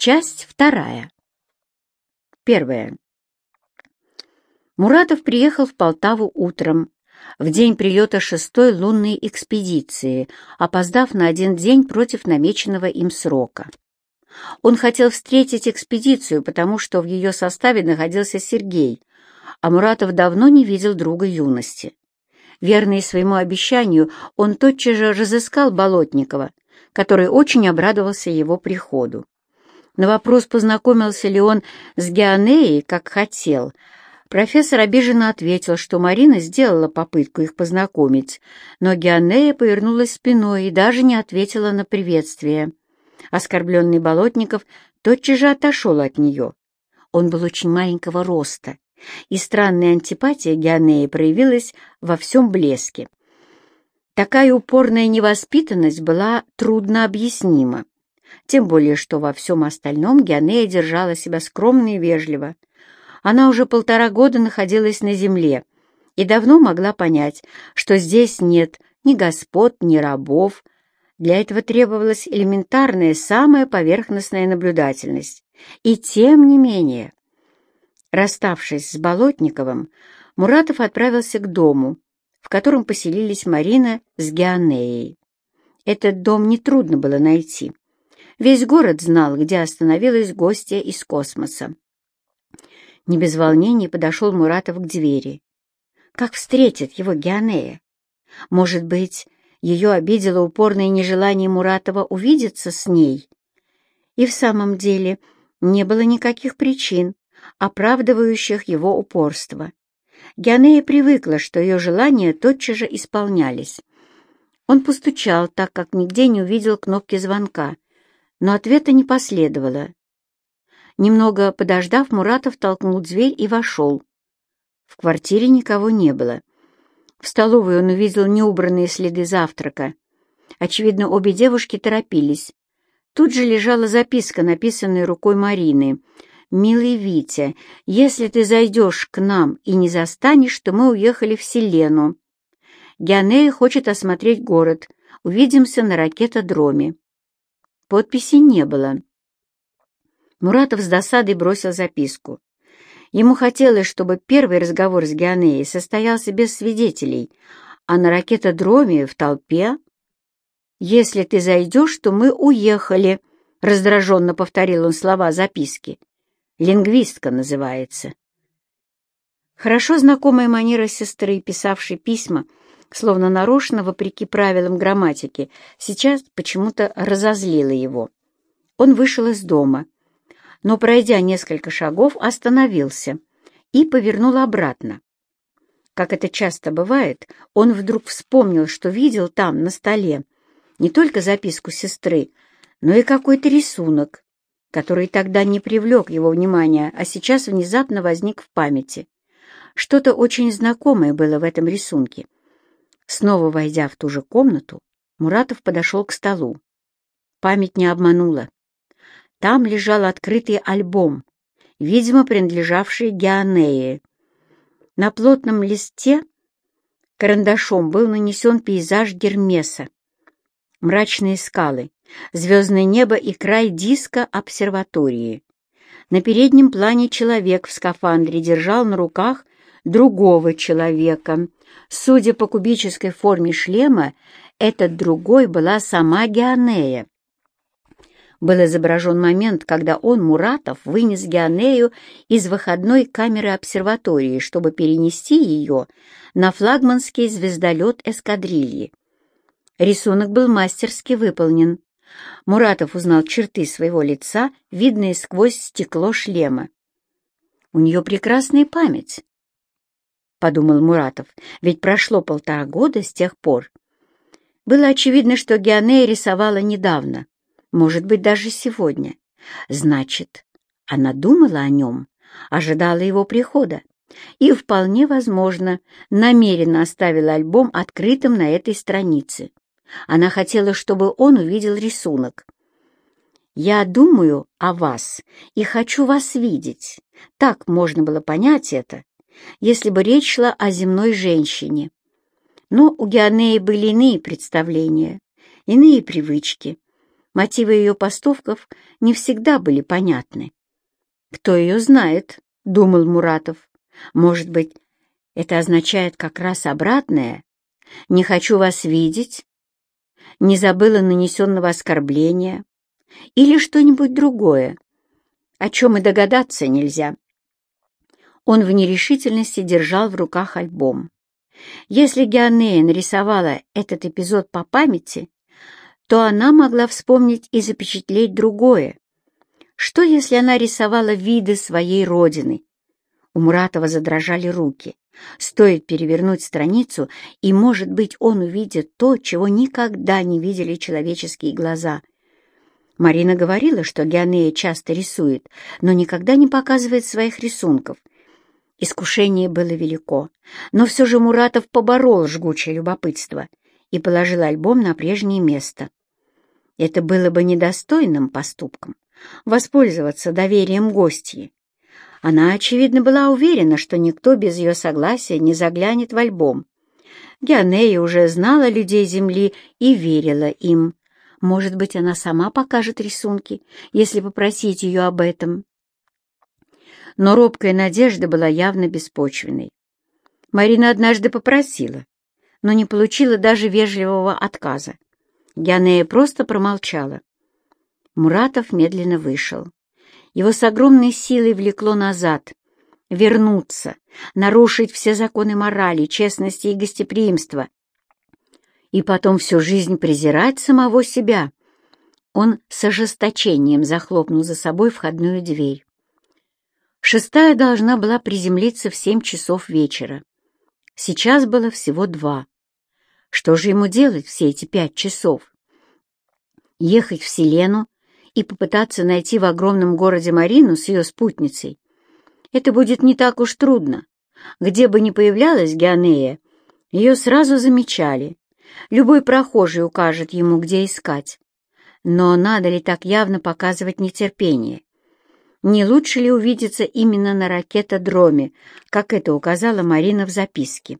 Часть вторая. Первая. Муратов приехал в Полтаву утром, в день прилета шестой лунной экспедиции, опоздав на один день против намеченного им срока. Он хотел встретить экспедицию, потому что в ее составе находился Сергей, а Муратов давно не видел друга юности. Верный своему обещанию, он тотчас же разыскал Болотникова, который очень обрадовался его приходу. На вопрос, познакомился ли он с Геонеей, как хотел, профессор обиженно ответил, что Марина сделала попытку их познакомить, но Геонея повернулась спиной и даже не ответила на приветствие. Оскорбленный Болотников тотчас же отошел от нее. Он был очень маленького роста, и странная антипатия Геонеи проявилась во всем блеске. Такая упорная невоспитанность была трудно объяснима. Тем более, что во всем остальном Геонея держала себя скромно и вежливо. Она уже полтора года находилась на земле и давно могла понять, что здесь нет ни господ, ни рабов. Для этого требовалась элементарная, самая поверхностная наблюдательность. И тем не менее... Расставшись с Болотниковым, Муратов отправился к дому, в котором поселились Марина с Геонеей. Этот дом нетрудно было найти. Весь город знал, где остановилась гостья из космоса. Не без волнения подошел Муратов к двери. Как встретит его Геонея? Может быть, ее обидело упорное нежелание Муратова увидеться с ней? И в самом деле не было никаких причин, оправдывающих его упорство. Геонея привыкла, что ее желания тотчас же исполнялись. Он постучал, так как нигде не увидел кнопки звонка, но ответа не последовало. Немного подождав, Муратов толкнул дверь и вошел. В квартире никого не было. В столовой он увидел неубранные следы завтрака. Очевидно, обе девушки торопились. Тут же лежала записка, написанная рукой Марины. «Милый Витя, если ты зайдешь к нам и не застанешь, то мы уехали в Селену. Геонея хочет осмотреть город. Увидимся на ракетодроме». Подписи не было. Муратов с досадой бросил записку. Ему хотелось, чтобы первый разговор с Геонеей состоялся без свидетелей, а на ракетодроме в толпе. «Если ты зайдешь, то мы уехали», — раздраженно повторил он слова записки. «Лингвистка называется». Хорошо знакомая манера сестры, писавшей письма, — словно нарочно, вопреки правилам грамматики, сейчас почему-то разозлила его. Он вышел из дома, но, пройдя несколько шагов, остановился и повернул обратно. Как это часто бывает, он вдруг вспомнил, что видел там, на столе, не только записку сестры, но и какой-то рисунок, который тогда не привлек его внимания, а сейчас внезапно возник в памяти. Что-то очень знакомое было в этом рисунке — Снова войдя в ту же комнату, Муратов подошел к столу. Память не обманула. Там лежал открытый альбом, видимо, принадлежавший Геонее. На плотном листе карандашом был нанесен пейзаж Гермеса. Мрачные скалы, звездное небо и край диска обсерватории. На переднем плане человек в скафандре держал на руках другого человека. Судя по кубической форме шлема, этот другой была сама Геонея. Был изображен момент, когда он, Муратов, вынес Геонею из выходной камеры обсерватории, чтобы перенести ее на флагманский звездолет эскадрильи. Рисунок был мастерски выполнен. Муратов узнал черты своего лица, видные сквозь стекло шлема. У нее прекрасная память. — подумал Муратов, — ведь прошло полтора года с тех пор. Было очевидно, что Геонея рисовала недавно, может быть, даже сегодня. Значит, она думала о нем, ожидала его прихода и, вполне возможно, намеренно оставила альбом открытым на этой странице. Она хотела, чтобы он увидел рисунок. «Я думаю о вас и хочу вас видеть». Так можно было понять это, если бы речь шла о земной женщине. Но у Геонеи были иные представления, иные привычки. Мотивы ее поступков не всегда были понятны. «Кто ее знает?» — думал Муратов. «Может быть, это означает как раз обратное? Не хочу вас видеть? Не забыла нанесенного оскорбления? Или что-нибудь другое, о чем и догадаться нельзя?» Он в нерешительности держал в руках альбом. Если Геонея нарисовала этот эпизод по памяти, то она могла вспомнить и запечатлеть другое. Что, если она рисовала виды своей родины? У Муратова задрожали руки. Стоит перевернуть страницу, и, может быть, он увидит то, чего никогда не видели человеческие глаза. Марина говорила, что Геонея часто рисует, но никогда не показывает своих рисунков — Искушение было велико, но все же Муратов поборол жгучее любопытство и положил альбом на прежнее место. Это было бы недостойным поступком — воспользоваться доверием гостьи. Она, очевидно, была уверена, что никто без ее согласия не заглянет в альбом. Геонея уже знала людей Земли и верила им. Может быть, она сама покажет рисунки, если попросить ее об этом но робкая надежда была явно беспочвенной. Марина однажды попросила, но не получила даже вежливого отказа. Янея просто промолчала. Муратов медленно вышел. Его с огромной силой влекло назад, вернуться, нарушить все законы морали, честности и гостеприимства. И потом всю жизнь презирать самого себя. Он с ожесточением захлопнул за собой входную дверь. Шестая должна была приземлиться в семь часов вечера. Сейчас было всего два. Что же ему делать все эти пять часов? Ехать в Селену и попытаться найти в огромном городе Марину с ее спутницей? Это будет не так уж трудно. Где бы ни появлялась Геонея, ее сразу замечали. Любой прохожий укажет ему, где искать. Но надо ли так явно показывать нетерпение? Не лучше ли увидеться именно на ракетодроме, как это указала Марина в записке.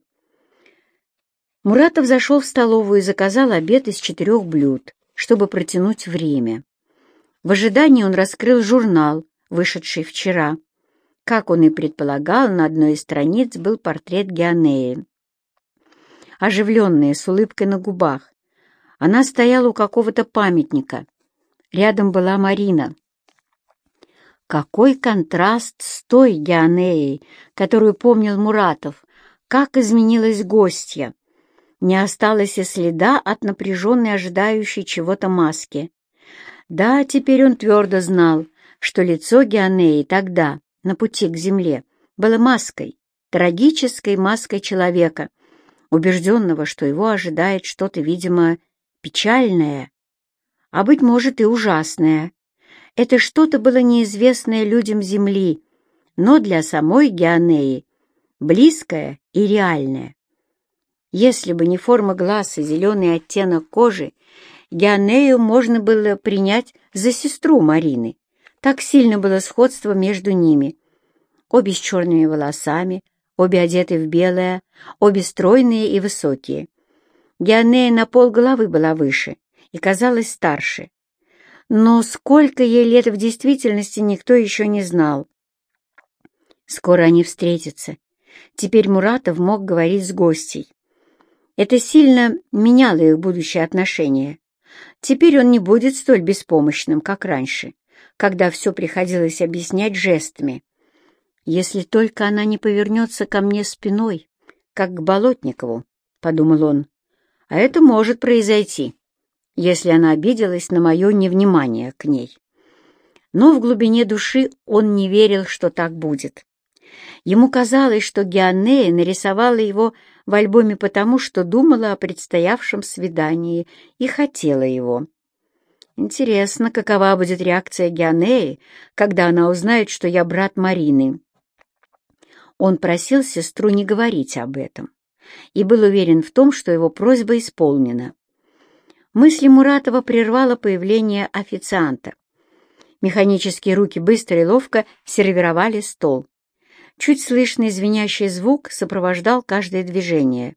Муратов зашел в столовую и заказал обед из четырех блюд, чтобы протянуть время. В ожидании он раскрыл журнал, вышедший вчера. Как он и предполагал, на одной из страниц был портрет Геонеи. Оживленная, с улыбкой на губах, она стояла у какого-то памятника. Рядом была Марина. Какой контраст с той Геонеей, которую помнил Муратов! Как изменилась гостья! Не осталось и следа от напряженной, ожидающей чего-то маски. Да, теперь он твердо знал, что лицо Геонеи тогда, на пути к земле, было маской, трагической маской человека, убежденного, что его ожидает что-то, видимо, печальное, а, быть может, и ужасное, это что-то было неизвестное людям Земли, но для самой Геонеи близкое и реальное. Если бы не форма глаз и зеленый оттенок кожи, Геонею можно было принять за сестру Марины. Так сильно было сходство между ними. Обе с черными волосами, обе одеты в белое, обе стройные и высокие. Геонея на пол головы была выше и казалась старше. Но сколько ей лет в действительности никто еще не знал. Скоро они встретятся. Теперь Муратов мог говорить с гостей. Это сильно меняло их будущее отношения. Теперь он не будет столь беспомощным, как раньше, когда все приходилось объяснять жестами. «Если только она не повернется ко мне спиной, как к Болотникову», — подумал он, — «а это может произойти» если она обиделась на мое невнимание к ней. Но в глубине души он не верил, что так будет. Ему казалось, что Геонея нарисовала его в альбоме потому, что думала о предстоявшем свидании и хотела его. Интересно, какова будет реакция Геонеи, когда она узнает, что я брат Марины. Он просил сестру не говорить об этом и был уверен в том, что его просьба исполнена. Мысли Муратова прервало появление официанта. Механические руки быстро и ловко сервировали стол. Чуть слышный звенящий звук сопровождал каждое движение.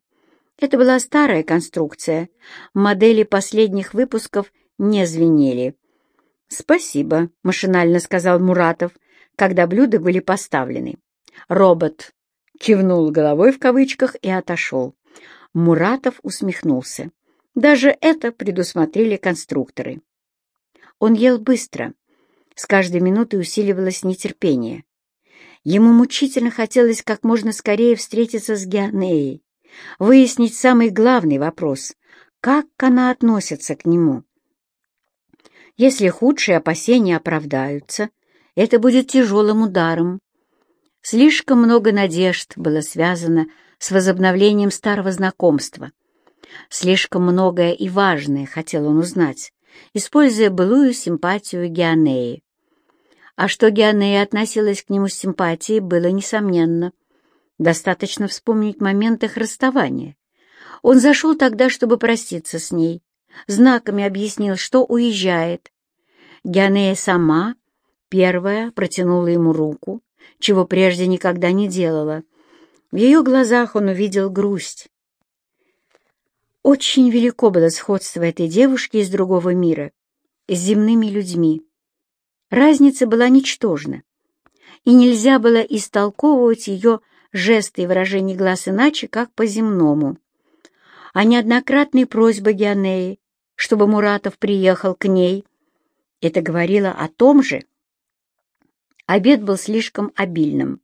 Это была старая конструкция, модели последних выпусков не звенели. «Спасибо», — машинально сказал Муратов, когда блюда были поставлены. Робот кивнул головой в кавычках и отошел. Муратов усмехнулся. Даже это предусмотрели конструкторы. Он ел быстро. С каждой минутой усиливалось нетерпение. Ему мучительно хотелось как можно скорее встретиться с Геонеей, выяснить самый главный вопрос — как она относится к нему. Если худшие опасения оправдаются, это будет тяжелым ударом. Слишком много надежд было связано с возобновлением старого знакомства. Слишком многое и важное хотел он узнать, используя былую симпатию Геонеи. А что Геонея относилась к нему с симпатией, было несомненно. Достаточно вспомнить момент их расставания. Он зашел тогда, чтобы проститься с ней, знаками объяснил, что уезжает. Геонея сама первая протянула ему руку, чего прежде никогда не делала. В ее глазах он увидел грусть. Очень велико было сходство этой девушки из другого мира с земными людьми. Разница была ничтожна, и нельзя было истолковывать ее жесты и выражения глаз иначе, как по-земному. А неоднократные просьбы Геонеи, чтобы Муратов приехал к ней, это говорило о том же. Обед был слишком обильным.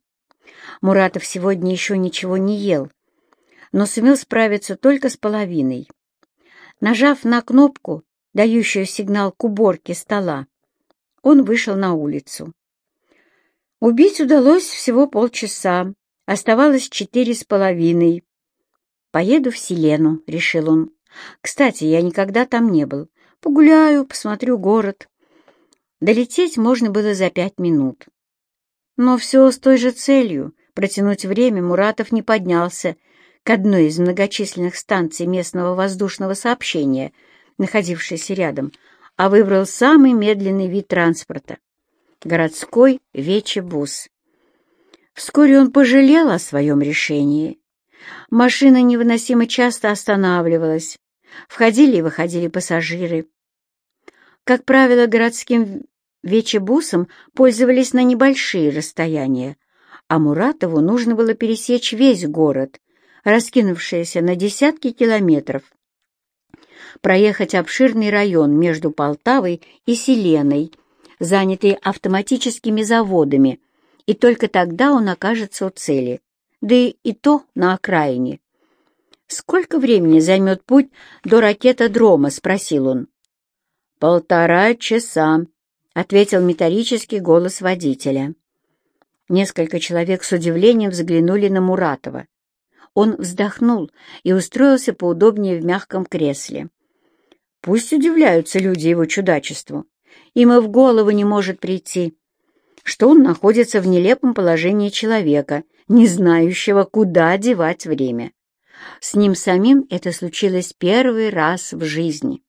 Муратов сегодня еще ничего не ел, но сумел справиться только с половиной. Нажав на кнопку, дающую сигнал к уборке стола, он вышел на улицу. Убить удалось всего полчаса, оставалось четыре с половиной. «Поеду в Селену», — решил он. «Кстати, я никогда там не был. Погуляю, посмотрю город». Долететь можно было за пять минут. Но все с той же целью — протянуть время Муратов не поднялся к одной из многочисленных станций местного воздушного сообщения, находившейся рядом, а выбрал самый медленный вид транспорта — городской вечебус. Вскоре он пожалел о своем решении. Машина невыносимо часто останавливалась, входили и выходили пассажиры. Как правило, городским вечебусом пользовались на небольшие расстояния, а Муратову нужно было пересечь весь город, раскинувшийся на десятки километров, проехать обширный район между Полтавой и Селеной, занятый автоматическими заводами, и только тогда он окажется у цели, да и, и то на окраине. «Сколько времени займет путь до ракетодрома?» — спросил он. «Полтора часа», — ответил металлический голос водителя. Несколько человек с удивлением взглянули на Муратова. Он вздохнул и устроился поудобнее в мягком кресле. Пусть удивляются люди его чудачеству. Им и в голову не может прийти, что он находится в нелепом положении человека, не знающего, куда девать время. С ним самим это случилось первый раз в жизни.